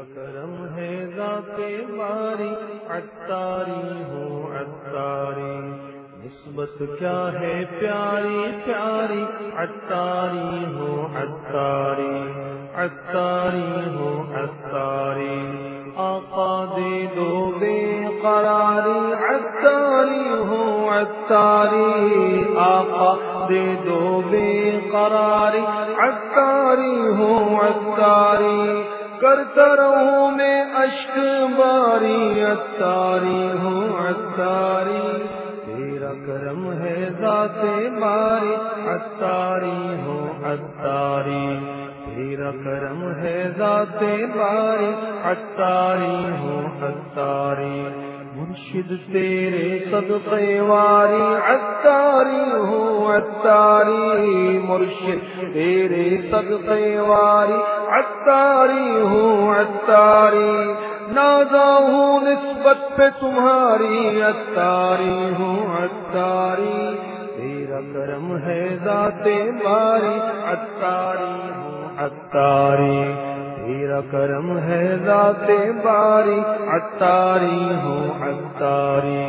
کرم ہے ذات باری اتاری ہو اتاری نسبت کیا ہے پیاری پیاری۔ اتاری ہو اتاری اتاری ہو اتاری آقا دے دو بے قراری اتاری ہو اتاری آقا دے دو بے قراری اتاری ہو اتاری کرتا رہوں میں اشک باری اتاری ہوں اتاری تیرا کرم ہے ذات باری اتاری ہوں اتاری تیرا کرم ہے ذات باری اتاری ہوں اتاری مرشد تیرے صدقے واری اتاری ہوں اتاری مرشد تیرے صدقے واری اتاری ہوں اتاری نادا ہوں نسبت پہ تمہاری اتاری ہوں اتاری تیرا کرم ہے ذات باری اتاری ہوں اتاری تیرا کرم ہے ذات باری اتاری ہوں اتاری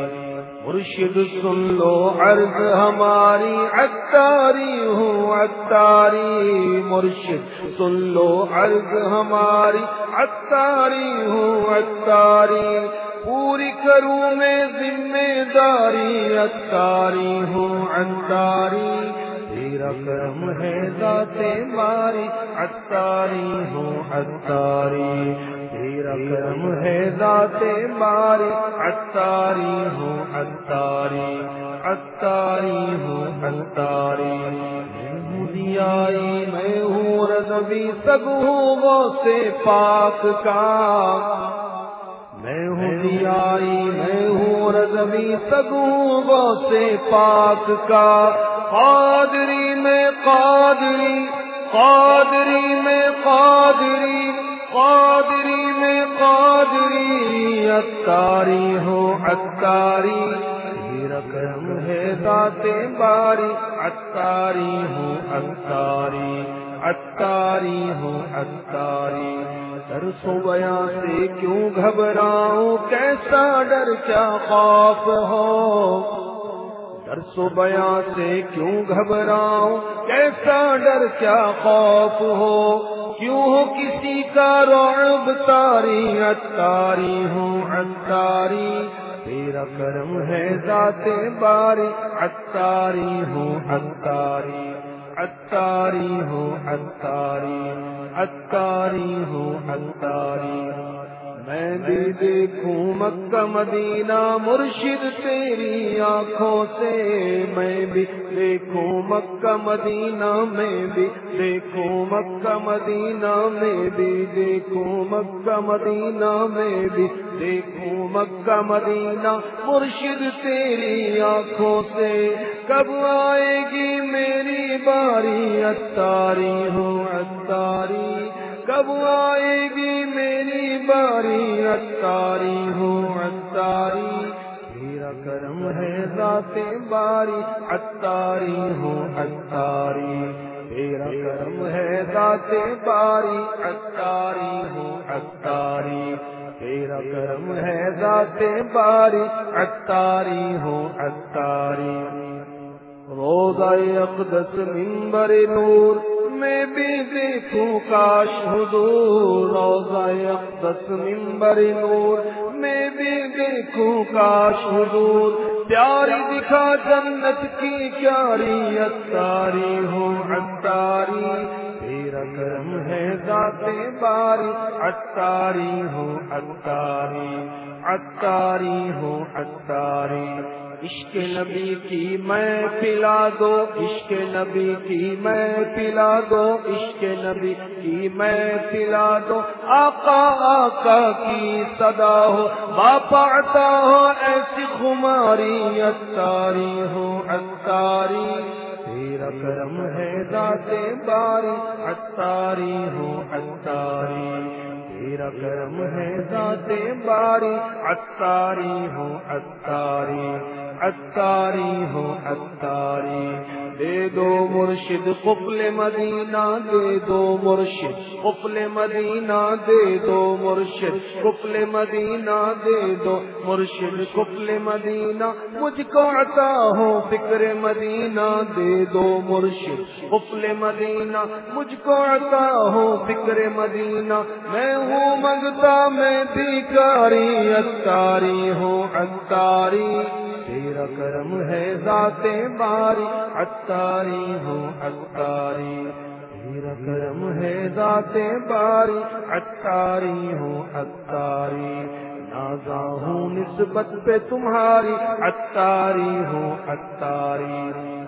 مرشد سن لو عرض ہماری اتاری ہوں اتاری مرشد سن لو عرض ہماری اتاری ہوں اتاری پوری کروں میں ذمہ داری اتاری ہوں اتاری تیرا کرم ہے ذات باری اتاری ہوں اتاری تیرا کرم ہے ذات باری اتاری ہوں اتاری اتاری ہوں اتاری آئی میں ہوں رضوی، سب ہوں وہ سے پاک کا۔ میں ہوں آئی میں ہوں رضوی، سب ہوں سے پاک کا۔ قادری میں قادری قادری میں قادری قادری میں قادری اتاری ہو اتاری تیرا کرم ہے ذات باری اتاری ہوں اتاری اتاری ہوں اتاری ڈر سو بیا سے کیوں گھبراؤں؟ کیسا ڈر کیا خوف ہو؟ ڈر سو سے کیوں گھبراؤں؟ کیسا ڈر، کیا خوف ہو؟ کیوں ہو کسی کا رعب؟ تاری اتاری ہوں اتاری تیرا کرم ہے ذات باری اتاری ہوں اتاری اتاری ہوں اتاری اتاری ہوں اتاری میں بھی دیکھوں مکہ مدینہ مرشد تیری آنکھوں سے، میں بھی دیکھوں مکہ مدینہ، میں بھی دیکھوں مکہ مدینہ، میں بھی دیکھوں مکہ مدینہ، میں بھی دیکھوں مکہ مدینہ مرشد تیری آنکھوں سے۔ کب آئے گی میری باری؟ اتاری ہوں اتاری کب آئے گی میری باری؟ اتاری ہوں اتاری تیرا کرم ہے ذات باری۔ اتاری ہوں اتاری تیرا کرم ہے ذات باری۔ اتاری ہوں اتاری تیرا کرم ہے ذات باری۔ اتاری ہوں اتاری روزہ اقدس ممبر نور۔ میں بھی دیکھوں کاش حضور روزہ اقدس ممبر نور۔ میں بھی دیکھوں کاش حضور۔ پیاری دکھا جنت کی پیاری اتاری ہوں اتاری تیرا کرم ہے ذات باری۔ اتاری ہوں اتاری اتاری ہوں اتاری عشق نبی کی میں پلا دو، عشق نبی کی میں پلا دو، عشق نبی کی میں پلا دو۔ آقا آقا کی صدا ہو باپا عطا ہو، ایسی خماری اتاری ہو اتاری تیرا کرم ہے ذات باری اتاری ہو اتاری تیرا کرم ہے ذات باری اتاری ہو اتاری اتاری ہو اتاری دے دو مرشد قفل مدینہ، دے دو مرشد قفل مدینہ، دے دو مرشد قفل مدینہ، دے دو مرشد قفل مدینہ۔ مجھ کو عطا ہو فکر مدینہ، دے دو مرشد قفل مدینہ۔ مجھ کو عطا ہو فکر مدینہ۔ میں ہوں منگتا میں بیکاری اتاری ہوں اتاری تیرا کرم ہے ذات باری اتاری ہوں اتاری تیرا کرم ہے ذات باری اتاری ہوں اتاری نازا ہوں نسبت پہ تمہاری اتاری ہوں اتاری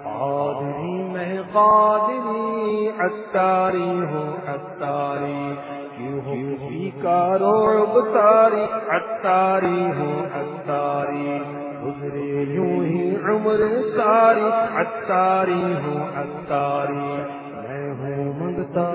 قادری میں قادری اتاری ہوں اتاری کیوں کارو بتاری اتاری ہوں اتاری گزرے یوں ہی عمر ساری اتاری ہوں اتاری میں ہوں منگتا